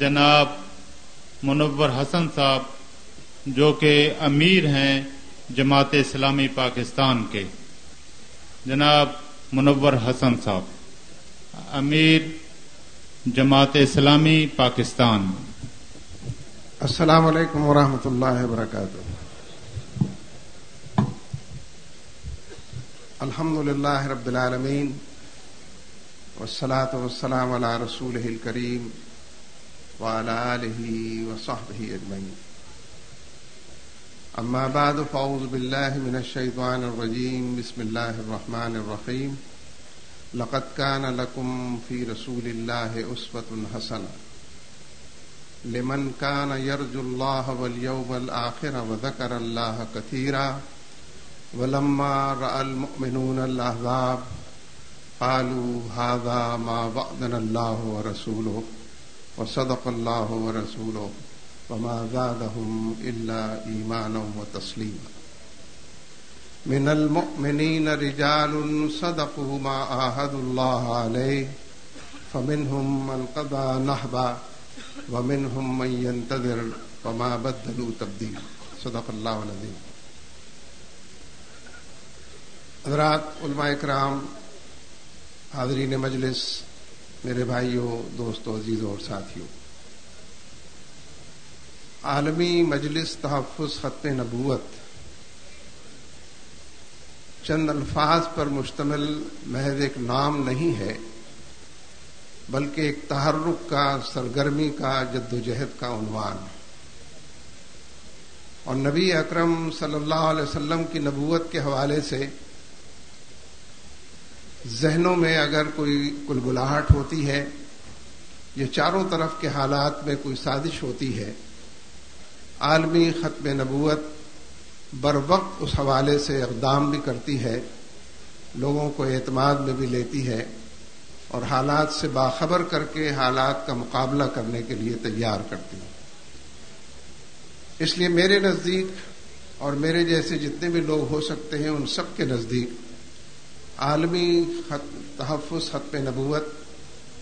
جناب منور حسن صاحب، جو کہ امیر ہیں جماعت اسلامی پاکستان کے۔ جناب منور حسن صاحب، امیر جماعت اسلامی پاکستان۔ السلام علیکم ورحمۃ اللہ وبرکاتہ۔ الحمد للہ رب العالمین، والصلاة والسلام على رسوله الكريم وعلى آله وصحبه أجمعين. أما بعد، فأعوذ بالله من الشيطان الرجيم. بسم الله الرحمن الرحيم. لقد كان لكم في رسول الله أسوة حسنة. لمن كان يرجو الله واليوم الآخر وذكر الله كثيرا، ولما رأى المؤمنون الأحباب قالوا هذا ما وعدنا الله ورسوله. وصدق الله ورسوله وما زادهم إلا إيمانا وتسليما من المؤمنين رجال صدقوا ما آهدوا الله عليه فمنهم من قضى نحبا ومنهم من ينتظر وما بدلوا تبديلا صدق الله العظيم حضرات علماء اکرام، حاضرین مجلس میرے بھائیوں، دوستوں، عزیزوں اور ساتھیوں، عالمی مجلس تحفظ ختم نبوت چند الفاظ پر مشتمل محض ایک نام نہیں ہے، بلکہ ایک تحرک کا، سرگرمی کا جد و جہد کا عنوان اور نبی اکرم صلی اللہ علیہ وسلم کی نبوت کے حوالے سے ذہنوں میں اگر کوئی کلگلاہٹ ہوتی ہے، یا چاروں طرف کے حالات میں کوئی سازش ہوتی ہے، عالمی ختم نبوت بر وقت اس حوالے سے اقدام بھی کرتی ہے، لوگوں کو اعتماد میں بھی لیتی ہے اور حالات سے باخبر کر کے حالات کا مقابلہ کرنے کے لیے تیار کرتی ہے۔ اس لیے میرے نزدیک اور میرے جیسے جتنے بھی لوگ ہو سکتے ہیں، ان سب کے نزدیک عالمی تحفظ ختم نبوت،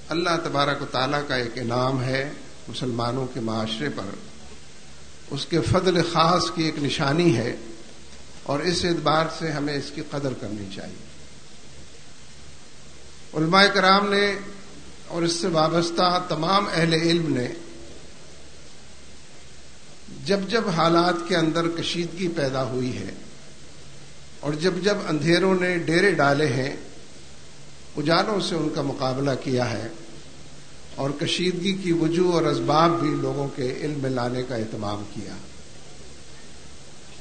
اللہ تبارک و تعالیٰ کا ایک انعام ہے مسلمانوں کے معاشرے پر۔ اس کے فضل خاص کی ایک نشانی ہے اور اس اعتبار سے ہمیں اس کی قدر کرنی چاہیے۔ علماء کرام نے اور اس سے وابستہ تمام اہل علم نے جب جب حالات کے اندر کشیدگی پیدا ہوئی ہے اور جب جب اندھیروں نے ڈیرے ڈالے ہیں، اجالوں سے ان کا مقابلہ کیا ہے۔ اور کشیدگی کی وجوہ اور اسباب بھی لوگوں کے علم میں لانے کا اہتمام کیا۔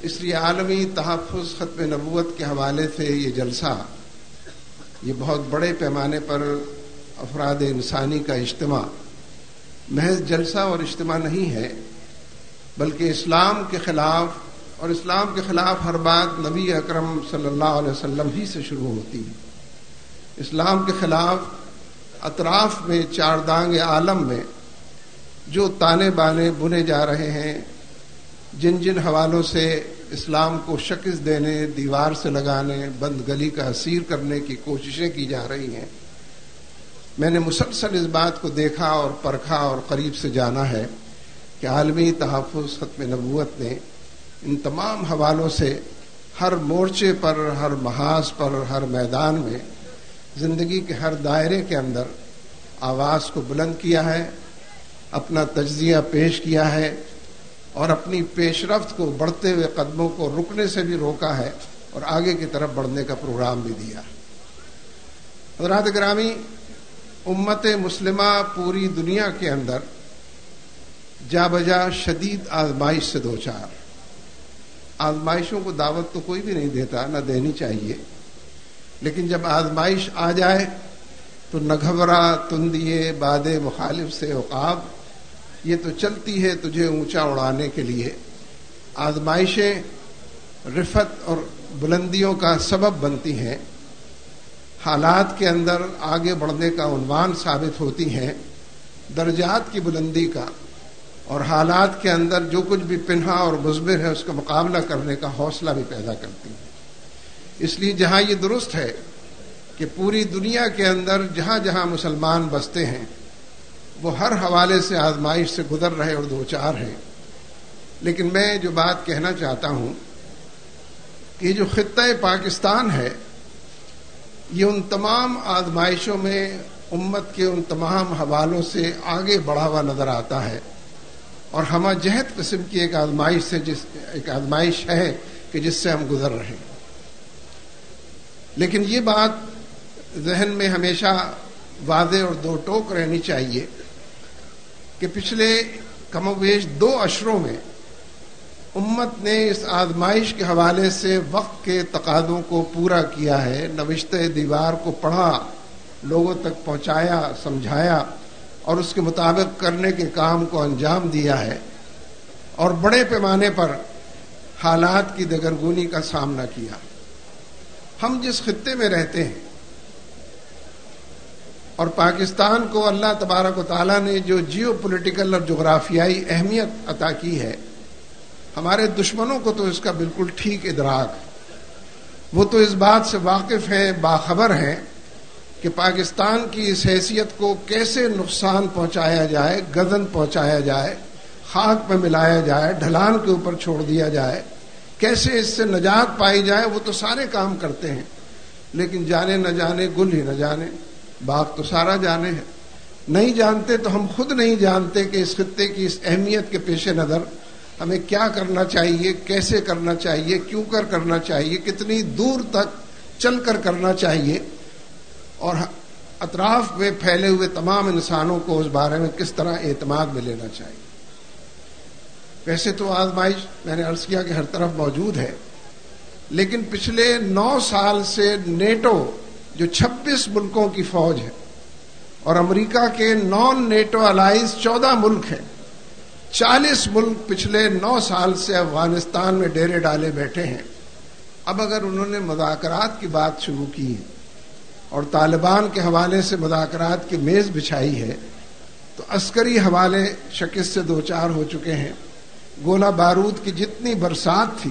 اس لیے عالمی تحفظ ختم نبوت کے حوالے سے یہ جلسہ، یہ بہت بڑے پیمانے پر افراد انسانی کا اجتماع، محض جلسہ اور اجتماع نہیں ہے، بلکہ اسلام کے خلاف اور اسلام کے خلاف ہر بات نبی اکرم صلی اللہ علیہ وسلم ہی سے شروع ہوتی ہے۔ اسلام کے خلاف اطراف میں چار دانگ عالم میں جو تانے بانے بنے جا رہے ہیں، جن جن حوالوں سے اسلام کو شکست دینے، دیوار سے لگانے، بند گلی کا اسیر کرنے کی کوششیں کی جا رہی ہیں، میں نے مسلسل اس بات کو دیکھا اور پرکھا اور قریب سے جانا ہے کہ عالمی تحفظ ختم نبوت نے ان تمام حوالوں سے ہر مورچے پر، ہر محاذ پر، ہر میدان میں زندگی کے ہر دائرے کے اندر آواز کو بلند کیا ہے، اپنا تجزیہ پیش کیا ہے اور اپنی پیش رفت کو بڑھتے ہوئے قدموں کو رکنے سے بھی روکا ہے اور آگے کی طرف بڑھنے کا پروگرام بھی دیا۔ حضرات گرامی، امت مسلمہ پوری دنیا کے اندر جا بجا شدید آزمائش سے دو چار۔ آزمائشوں کو دعوت تو کوئی بھی نہیں دیتا، نہ دینی چاہیے۔ لیکن جب آزمائش آ جائے تو نہ گھبرا تندیے باد مخالف سے اوقاب یہ تو چلتی ہے تجھے اونچا اڑانے کے لیے۔ آزمائشیں رفت اور بلندیوں کا سبب بنتی ہیں۔ حالات کے اندر آگے بڑھنے کا عنوان ثابت ہوتی ہیں۔ درجات کی بلندی کا۔ اور حالات کے اندر جو کچھ بھی پنہا اور مضبر ہے، اس کا مقابلہ کرنے کا حوصلہ بھی پیدا کرتی ہے۔ اس لیے جہاں یہ درست ہے کہ پوری دنیا کے اندر جہاں جہاں مسلمان بستے ہیں، وہ ہر حوالے سے آزمائش سے گزر رہے اور دو چار ہیں۔ لیکن میں جو بات کہنا چاہتا ہوں کہ جو خطۂ پاکستان ہے، یہ ان تمام آزمائشوں میں امت کے ان تمام حوالوں سے آگے بڑھا ہوا نظر آتا ہے۔ اور ہم جہد قسم کی ایک آزمائش سے جس ایک آزمائش ہے کہ جس سے ہم گزر رہے ہیں۔ لیکن یہ بات ذہن میں ہمیشہ واضح اور دو ٹوک رہنی چاہیے کہ پچھلے کم و بیش دو اشروں میں امت نے اس آزمائش کے حوالے سے وقت کے تقاضوں کو پورا کیا ہے نوشت دیوار کو پڑھا، لوگوں تک پہنچایا، سمجھایا۔ اور اس کے مطابق کرنے کے کام کو انجام دیا ہے اور بڑے پیمانے پر حالات کی دگرگونی کا سامنا کیا۔ ہم جس خطے میں رہتے ہیں اور پاکستان کو اللہ تبارک و تعالیٰ نے جو جیو پولیٹیکل اور جغرافیائی اہمیت عطا کی ہے، ہمارے دشمنوں کو تو اس کا بالکل ٹھیک ادراک۔ وہ تو اس بات سے واقف ہیں، باخبر ہیں کہ پاکستان کی اس حیثیت کو کیسے نقصان پہنچایا جائے گزن پہنچایا جائے، خاک میں ملایا جائے، ڈھلان کے اوپر چھوڑ دیا جائے، کیسے اس سے نجات پائی جائے، وہ تو سارے کام کرتے ہیں۔ لیکن جانے نہ جانے، گل ہی نہ جانے باغ تو سارا جانے ہے نہیں جانتے تو ہم خود نہیں جانتے کہ اس خطے کی اس اہمیت کے پیش نظر ہمیں کیا کرنا چاہیے، کیسے کرنا چاہیے، کیوں کر کرنا چاہیے، کتنی دور تک چل کر کرنا چاہیے۔ اور اطراف میں پھیلے ہوئے تمام انسانوں کو اس بارے میں کس طرح اعتماد میں لینا چاہیے؟ ویسے تو آزمائش میں نے عرض کیا کہ ہر طرف موجود ہے، لیکن پچھلے نو سال سے نیٹو جو چھبیس ملکوں کی فوج ہے اور امریکہ کے نان نیٹو الائز چودہ ملک ہیں، چالیس ملک پچھلے نو سال سے افغانستان میں ڈیرے ڈالے بیٹھے ہیں۔ اب اگر انہوں نے مذاکرات کی بات شروع کی ہے اور طالبان کے حوالے سے مذاکرات کی میز بچھائی ہے، تو عسکری حوالے شکست سے دو چار ہو چکے ہیں۔ گولہ بارود کی جتنی برسات تھی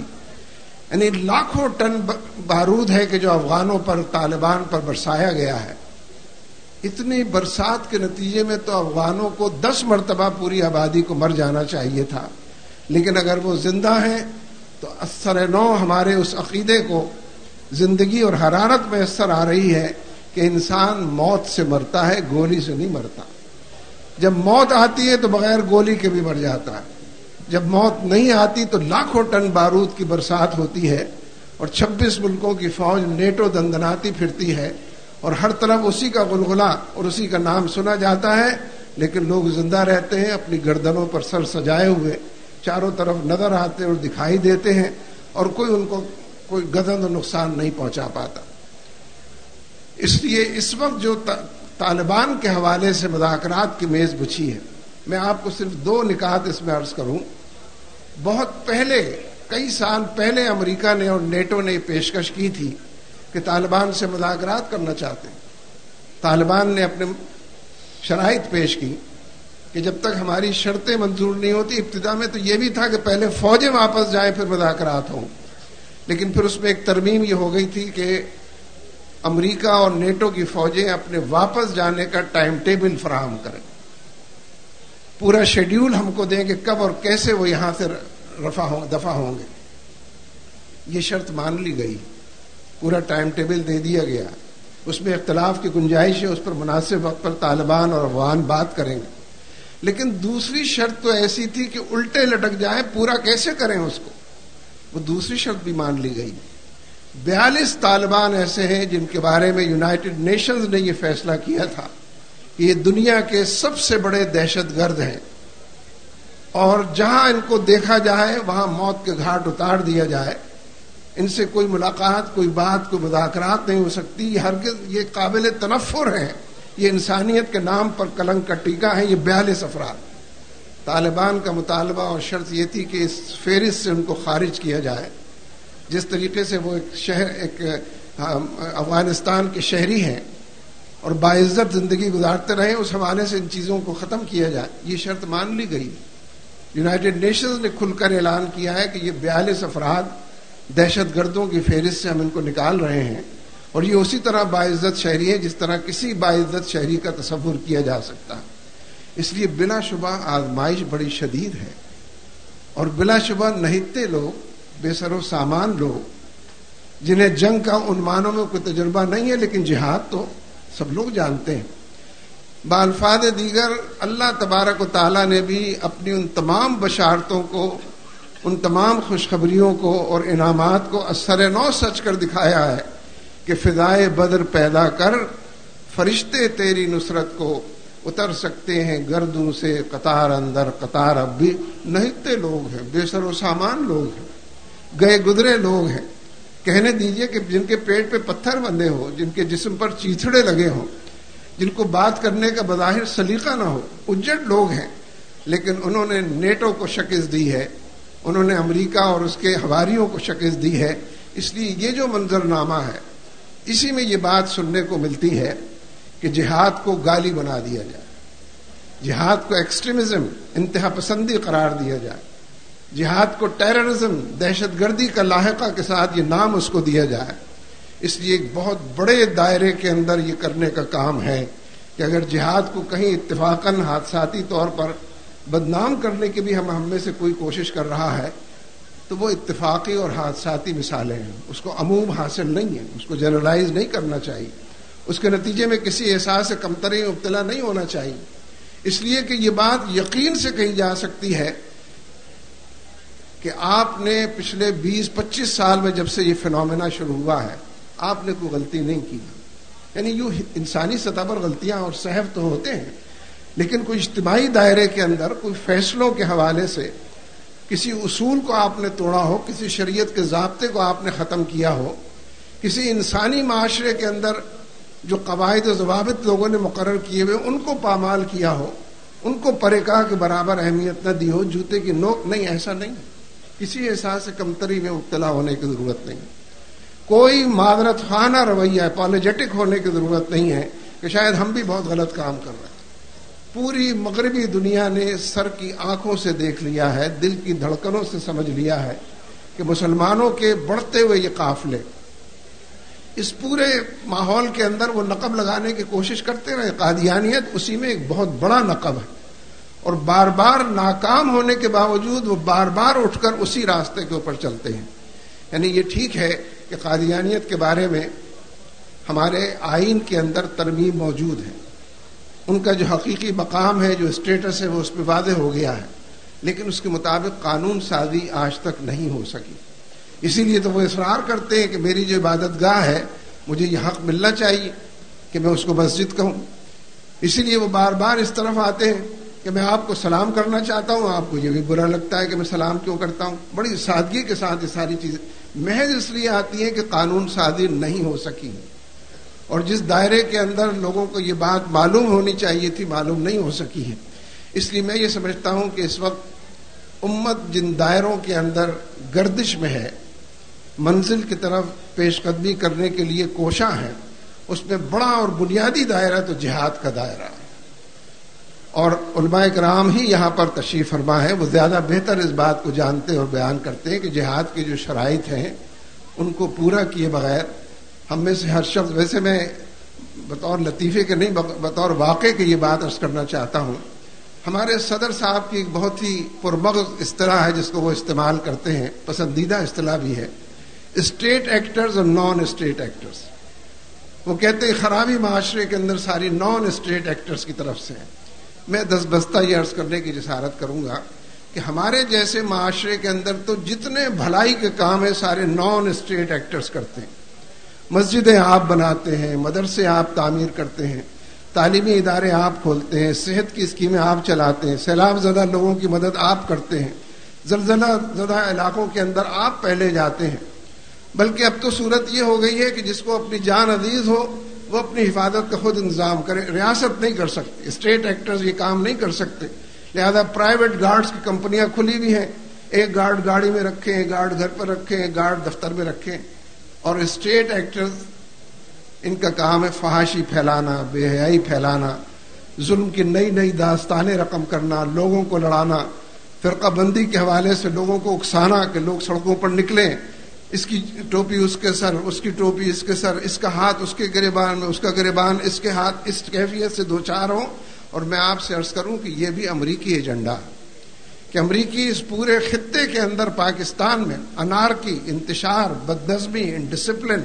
یعنی لاکھوں ٹن بارود ہے کہ جو افغانوں پر، طالبان پر برسایا گیا ہے۔ اتنی برسات کے نتیجے میں تو افغانوں کو دس مرتبہ پوری آبادی کو مر جانا چاہیے تھا۔ لیکن اگر وہ زندہ ہیں، تو اثر نو ہمارے اس عقیدے کو زندگی اور حرارت میں اثر آ رہی ہے۔ کہ انسان موت سے مرتا ہے، گولی سے نہیں مرتا۔ جب موت آتی ہے تو بغیر گولی کے بھی مر جاتا ہے۔ جب موت نہیں آتی تو لاکھوں ٹن بارود کی برسات ہوتی ہے اور چھبیس ملکوں کی فوج نیٹو دندناتی پھرتی ہے اور ہر طرف اسی کا گلگلا اور اسی کا نام سنا جاتا ہے، لیکن لوگ زندہ رہتے ہیں، اپنی گردنوں پر سر سجائے ہوئے، چاروں طرف نظر آتے اور دکھائی دیتے ہیں اور کوئی ان کو کوئی گدن اور نقصان نہیں پہنچا پاتا۔ اس لیے اس وقت جو طالبان کے حوالے سے مذاکرات کی میز بچھی ہے، میں آپ کو صرف دو نکات اس میں عرض کروں۔ بہت پہلے، کئی سال پہلے امریکہ نے اور نیٹو نے پیشکش کی تھی کہ طالبان سے مذاکرات کرنا چاہتے ہیں۔ طالبان نے اپنے شرائط پیش کی کہ جب تک ہماری شرطیں منظور نہیں ہوتی، ابتدا میں تو یہ بھی تھا کہ پہلے فوجیں واپس جائیں، پھر مذاکرات ہوں۔ لیکن پھر اس میں ایک ترمیم یہ ہو گئی تھی کہ امریکہ اور نیٹو کی فوجیں اپنے واپس جانے کا ٹائم ٹیبل فراہم کریں۔ پورا شیڈیول ہم کو دیں کہ کب اور کیسے وہ یہاں سے رفع ہوں دفاع ہوں گے۔ یہ شرط مان لی گئی۔ پورا ٹائم ٹیبل دے دیا گیا۔ اس میں اختلاف کی گنجائش ہے، اس پر مناسب وقت پر طالبان اور افغان بات کریں گے۔ لیکن دوسری شرط تو ایسی تھی کہ الٹے لٹک جائے پورا کیسے کریں اس کو؟ وہ دوسری شرط بھی مان لی گئی۔ بیالیس طالبان ایسے ہیں جن کے بارے میں یونائٹڈ نیشنز نے یہ فیصلہ کیا تھا کہ یہ دنیا کے سب سے بڑے دہشت گرد ہیں۔ اور جہاں ان کو دیکھا جائے، وہاں موت کے گھاٹ اتار دیا جائے۔ ان سے کوئی ملاقات، کوئی بات، کوئی مذاکرات نہیں ہو سکتی۔ یہ ہرگز، یہ قابل تنفر ہیں۔ یہ انسانیت کے نام پر کلنگ کا ٹیکہ ہے، یہ بیالیس افراد۔ طالبان کا مطالبہ اور شرط یہ تھی کہ اس فہرست سے ان کو خارج کیا جائے۔ جس طریقے سے وہ ایک شہر، ایک افغانستان کے شہری ہیں اور باعزت زندگی گزارتے رہے، اس حوالے سے ان چیزوں کو ختم کیا جائے، یہ شرط مان لی گئی۔ یونائٹڈ نیشنز نے کھل کر اعلان کیا ہے کہ یہ بیالیس افراد دہشت گردوں کی فہرست سے ہم ان کو نکال رہے ہیں اور یہ اسی طرح باعزت شہری ہے جس طرح کسی باعزت شہری کا تصور کیا جا سکتا ہے۔ اس لیے بلا شبہ آزمائش بڑی شدید ہے اور بلا شبہ نہتے لوگ بے سر و سامان لوگ، جنہیں جنگ کا عنوانوں میں کوئی تجربہ نہیں ہے، لیکن جہاد تو سب لوگ جانتے ہیں۔ بالفاد دیگر اللہ تبارک و تعالیٰ نے بھی اپنی ان تمام بشارتوں کو، ان تمام خوشخبریوں کو اور انعامات کو اثر نو سچ کر دکھایا ہے کہ فضائے بدر پیدا کر فرشتے تیری نصرت کو اتر سکتے ہیں گردوں سے قطار اندر، قطار اب بھی نہتے لوگ ہیں، بے سر و سامان لوگ ہیں۔ گئے گزرے لوگ ہیں۔ کہنے دیجیے کہ جن کے پیٹ پہ پتھر بندے ہو، جن کے جسم پر چیتڑے لگے ہوں، جن کو بات کرنے کا بظاہر سلیقہ نہ ہو، اجڑ لوگ ہیں۔ لیکن انہوں نے نیٹو کو شکست دی ہے، انہوں نے امریکہ اور اس کے ہواریوں کو شکست دی ہے۔ اس لیے یہ جو منظر نامہ ہے، اسی میں یہ بات سننے کو ملتی ہے کہ جہاد کو گالی بنا دیا جائے۔ جہاد کو ایکسٹریمزم، انتہا پسندی قرار دیا جائے۔ جہاد کو ٹیررزم دہشت گردی کا لاحقہ کے ساتھ یہ نام اس کو دیا جائے۔ اس لیے ایک بہت بڑے دائرے کے اندر یہ کرنے کا کام ہے کہ اگر جہاد کو کہیں اتفاقاً حادثاتی طور پر بدنام کرنے کی بھی ہم ہم میں سے کوئی کوشش کر رہا ہے، تو وہ اتفاقی اور حادثاتی مثالیں ہیں۔ اس کو عموم حاصل نہیں ہے، اس کو جنرلائز نہیں کرنا چاہیے۔ اس کے نتیجے میں کسی احساس سے کمتری مبتلا نہیں ہونا چاہیے۔ اس لیے کہ یہ بات یقین سے کہی جا سکتی ہے کہ آپ نے پچھلے بیس پچیس سال میں جب سے یہ فنومینا شروع ہوا ہے، آپ نے کوئی غلطی نہیں کی۔ یعنی یوں انسانی سطح پر غلطیاں اور صحف تو ہوتے ہیں، لیکن کوئی اجتماعی دائرے کے اندر، کوئی فیصلوں کے حوالے سے کسی اصول کو آپ نے توڑا ہو، کسی شریعت کے ضابطے کو آپ نے ختم کیا ہو، کسی انسانی معاشرے کے اندر جو قواعد و ضوابط لوگوں نے مقرر کیے ہوئے، ان کو پامال کیا ہو، ان کو پریکا کے برابر اہمیت نہ دی ہو، جوتے کی نوک، نہیں، ایسا نہیں۔ کسی احساس سے کمتری میں مبتلا ہونے کی ضرورت نہیں۔ کوئی معذرت خانہ رویہ اپالوجیٹک ہونے کی ضرورت نہیں ہے کہ شاید ہم بھی بہت غلط کام کر رہے ہیں۔ پوری مغربی دنیا نے سر کی آنکھوں سے دیکھ لیا ہے، دل کی دھڑکنوں سے سمجھ لیا ہے کہ مسلمانوں کے بڑھتے ہوئے یہ قافلے۔ اس پورے ماحول کے اندر وہ نقب لگانے کی کوشش کرتے رہے، قادیانیت اسی میں ایک بہت بڑا نقب ہے۔ اور بار بار ناکام ہونے کے باوجود وہ بار بار اٹھ کر اسی راستے کے اوپر چلتے ہیں۔ یعنی یہ ٹھیک ہے کہ قادیانیت کے بارے میں ہمارے آئین کے اندر ترمیم موجود ہے۔ ان کا جو حقیقی مقام ہے، جو اسٹیٹس ہے، وہ اس پہ واضح ہو گیا ہے۔ لیکن اس کے مطابق قانون سازی آج تک نہیں ہو سکی۔ اسی لیے تو وہ اصرار کرتے ہیں کہ میری جو عبادت گاہ ہے، مجھے یہ حق ملنا چاہیے کہ میں اس کو مسجد کہوں۔ اسی لیے وہ بار بار اس طرف آتے ہیں۔ کہ میں آپ کو سلام کرنا چاہتا ہوں، آپ کو یہ بھی برا لگتا ہے کہ میں سلام کیوں کرتا ہوں؟ بڑی سادگی کے ساتھ یہ ساری چیزیں۔ محض اس لیے آتی ہیں کہ قانون سازی نہیں ہو سکی۔ اور جس دائرے کے اندر لوگوں کو یہ بات معلوم ہونی چاہیے تھی، معلوم نہیں ہو سکی ہے۔ اس لیے میں یہ سمجھتا ہوں کہ اس وقت امت جن دائروں کے اندر گردش میں ہے، منزل کی طرف پیش قدمی کرنے کے لیے کوشاں ہے اس میں بڑا اور بنیادی دائرہ تو جہاد کا دائرہ۔ اور علماء کرام ہی یہاں پر تشریف فرما ہے۔ وہ زیادہ بہتر اس بات کو جانتے اور بیان کرتے ہیں کہ جہاد کی جو شرائط ہیں، ان کو پورا کیے بغیر ہم میں سے ہر شخص، ویسے میں بطور لطیفے کے نہیں، بطور واقع کے یہ بات ارض کرنا چاہتا ہوں۔ ہمارے صدر صاحب کی ایک بہت ہی پرمغز اصطلاح ہے جس کو وہ استعمال کرتے ہیں۔ پسندیدہ اصطلاح بھی ہے۔ اسٹیٹ ایکٹرز اور نان اسٹیٹ ایکٹرز وہ کہتے ہیں، خرابی معاشرے کے اندر ساری نان اسٹیٹ ایکٹرز کی طرف سے میں دس بستہ یہ عرض کرنے کی جسارت کروں گا کہ ہمارے جیسے معاشرے کے اندر تو جتنے بھلائی کے کام ہیں، سارے نان اسٹیٹ ایکٹرز کرتے ہیں۔ مسجدیں آپ بناتے ہیں، مدرسے آپ تعمیر کرتے ہیں، تعلیمی ادارے آپ کھولتے ہیں، صحت کی اسکیمیں آپ چلاتے ہیں، سیلاب زدہ لوگوں کی مدد آپ کرتے ہیں، زلزلہ زدہ علاقوں کے اندر آپ پہلے جاتے ہیں۔ بلکہ اب تو صورت یہ ہو گئی ہے کہ جس کو اپنی جان عزیز ہو وہ اپنی حفاظت کا خود انتظام کرے، ریاست نہیں کر سکتی اسٹیٹ ایکٹرز یہ کام نہیں کر سکتے۔ لہذا پرائیویٹ گارڈز کی کمپنیاں کھلی بھی ہیں۔ ایک گارڈ گاڑی میں رکھیں، ایک گارڈ گھر پر رکھیں، ایک گارڈ دفتر میں رکھیں۔ اور اسٹیٹ ایکٹرز ان کا کام ہے فحاشی پھیلانا، بے حیائی پھیلانا، ظلم کی نئی نئی داستانیں رقم کرنا، لوگوں کو لڑانا، فرقہ بندی کے حوالے سے لوگوں کو اکسانا کہ لوگ سڑکوں پر نکلیں۔ اس کی ٹوپی اس کے سر، اس کی ٹوپی اس کے سر، اس کا ہاتھ اس کے گریبان میں اس کا گریبان، اس کے ہاتھ، اس کیفیت سے دو چار ہوں۔ اور میں آپ سے عرض کروں کہ یہ بھی امریکی ایجنڈا کہ امریکی اس پورے خطے کے اندر پاکستان میں انار کی انتشار بد نظمی انڈسپلن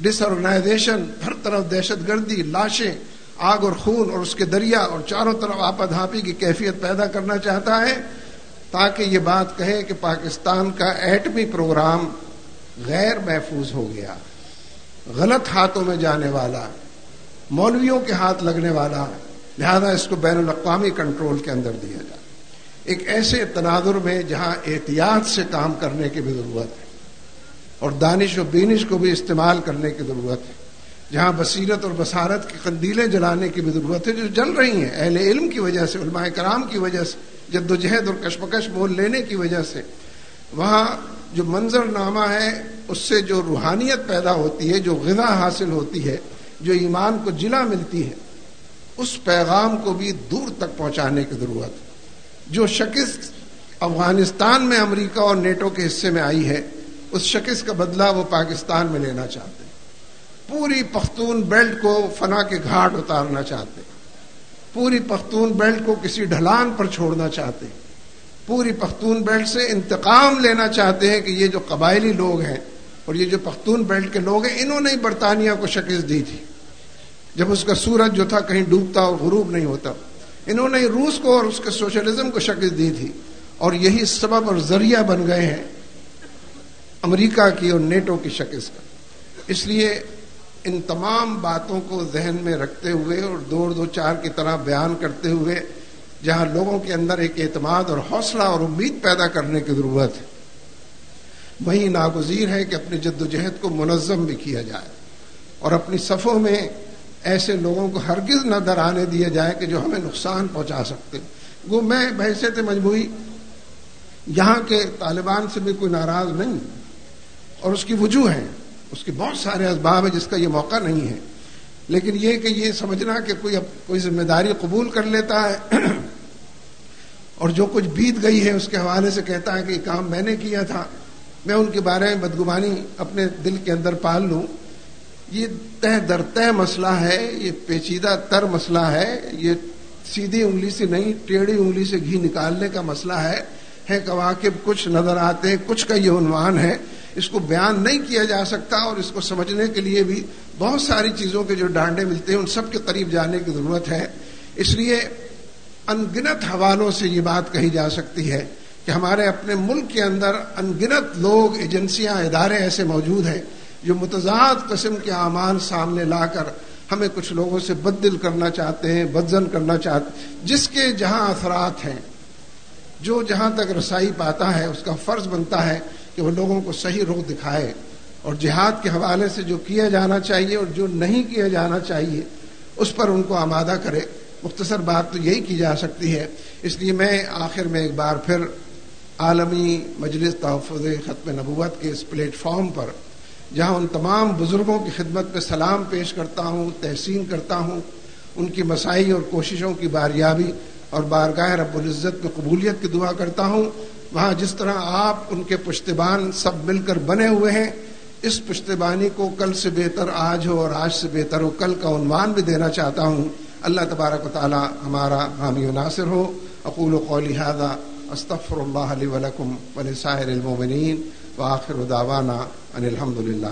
ڈس آرگنائزیشن ہر طرف دہشت گردی، لاشیں، آگ اور خون اور اس کے دریا اور چاروں طرف آپد ہاپی کی کیفیت پیدا کرنا چاہتا ہے تاکہ یہ بات کہے کہ پاکستان کا ایٹمی پروگرام غیر محفوظ ہو گیا، غلط ہاتھوں میں جانے والا، مولویوں کے ہاتھ لگنے والا، لہذا اس کو بین الاقوامی کنٹرول کے اندر دیا جائے ایک ایسے تناظر میں جہاں احتیاط سے کام کرنے کی بھی ضرورت ہے، اور دانش و بینش کو بھی استعمال کرنے کی ضرورت ہے، جہاں بصیرت اور بصارت کی قندیلیں جلانے کی بھی ضرورت ہے، جو جل رہی ہیں، اہل علم کی وجہ سے، علماء کرام کی وجہ سے جد و جہد اور کشمکش مول لینے کی وجہ سے، وہاں جو منظر نامہ ہے، اس سے جو روحانیت پیدا ہوتی ہے، جو غذا حاصل ہوتی ہے، جو ایمان کو جلا ملتی ہے، اس پیغام کو بھی دور تک پہنچانے کی ضرورت ہے۔ جو شکست افغانستان میں امریکہ اور نیٹو کے حصے میں آئی ہے، اس شکست کا بدلہ وہ پاکستان میں لینا چاہتے ہیں۔ پوری پختون بیلٹ کو فنا کے گھاٹ اتارنا چاہتے ہیں۔ پوری پختون بیلٹ کو کسی ڈھلان پر چھوڑنا چاہتے ہیں۔ پوری پختون بیلٹ سے انتقام لینا چاہتے ہیں کہ یہ جو قبائلی لوگ ہیں اور یہ جو پختون بیلٹ کے لوگ ہیں، انہوں نے ہی برطانیہ کو شکست دی تھی۔ جب اس کا سورج جو تھا کہیں ڈوبتا اور غروب نہیں ہوتا، انہوں نے روس کو اور اس کے سوشلزم کو شکست دی تھی۔ اور یہی سبب اور ذریعہ بن گئے ہیں امریکہ کی اور نیٹو کی شکست کا۔ اس لیے ان تمام باتوں کو ذہن میں رکھتے ہوئے اور دو دو چار کی طرح بیان کرتے ہوئے جہاں لوگوں کے اندر ایک اعتماد اور حوصلہ اور امید پیدا کرنے کی ضرورت ہے۔ وہیں ناگزیر ہے کہ اپنی جد و جہد کو منظم بھی کیا جائے اور اپنی صفوں میں ایسے لوگوں کو ہرگز نہ در آنے دیا جائے کہ جو ہمیں نقصان پہنچا سکتے۔ وہ میں بحثیت مجموعی یہاں کے طالبان سے بھی کوئی ناراض نہیں اور اس کی وجوہ ہیں۔ اس کے بہت سارے اسباب ہیں جس کا یہ موقع نہیں ہے۔ لیکن یہ کہ یہ سمجھنا کہ کوئی کوئی ذمہ داری قبول کر لیتا ہے اور جو کچھ بیت گئی ہے اس کے حوالے سے کہتا ہے کہ یہ کام میں نے کیا تھا، میں ان کے بارے میں بدگمانی اپنے دل کے اندر پال لوں۔ یہ تہ در تہ مسئلہ ہے، یہ پیچیدہ تر مسئلہ ہے، یہ سیدھی انگلی سے نہیں، ٹیڑھی انگلی سے گھی نکالنے کا مسئلہ ہے۔ ہے کہ واقف کچھ نظر آتے ہیں، کچھ کا یہ عنوان ہے۔ اس کو بیان نہیں کیا جا سکتا اور اس کو سمجھنے کے لیے بھی بہت ساری چیزوں کے جو ڈانڈے ملتے ہیں، ان سب کے قریب جانے کی ضرورت ہے۔ اس لیے انگنت حوالوں سے یہ بات کہی جا سکتی ہے کہ ہمارے اپنے ملک کے اندر انگنت لوگ، ایجنسیاں، ادارے ایسے موجود ہیں جو متضاد قسم کے اعمال سامنے لا کر ہمیں کچھ لوگوں سے بد دل کرنا چاہتے ہیں، بدزن کرنا چاہتے ہیں۔ جس کے جہاں اثرات ہیں، جو جہاں تک رسائی پاتا ہے، اس کا فرض بنتا ہے کہ وہ لوگوں کو صحیح روح دکھائے۔ اور جہاد کے حوالے سے جو کیا جانا چاہیے اور جو نہیں کیا جانا چاہیے، اس پر ان کو آمادہ کرے۔ مختصر بات تو یہی کی جا سکتی ہے۔ اس لیے میں آخر میں ایک بار پھر عالمی مجلس تحفظ ختم نبوت کے اس پلیٹ فارم پر، جہاں ان تمام بزرگوں کی خدمت پہ سلام پیش کرتا ہوں، تحسین کرتا ہوں، ان کی مسائی اور کوششوں کی باریابی اور بارگاہ رب العزت میں قبولیت کی دعا کرتا ہوں۔ وہاں جس طرح آپ ان کے پشتبان سب مل کر بنے ہوئے ہیں، اس پشتبانی کو کل سے بہتر آج ہو اور آج سے بہتر ہو، کل کا عنوان بھی دینا چاہتا ہوں۔ اللہ تبارک و تعالی ہمارا حامی و ناصر ہو۔ اقول و قولی هذا، استغفر الله لي ولكم ولسائر المؤمنين واخر دعوانا ان الحمد للہ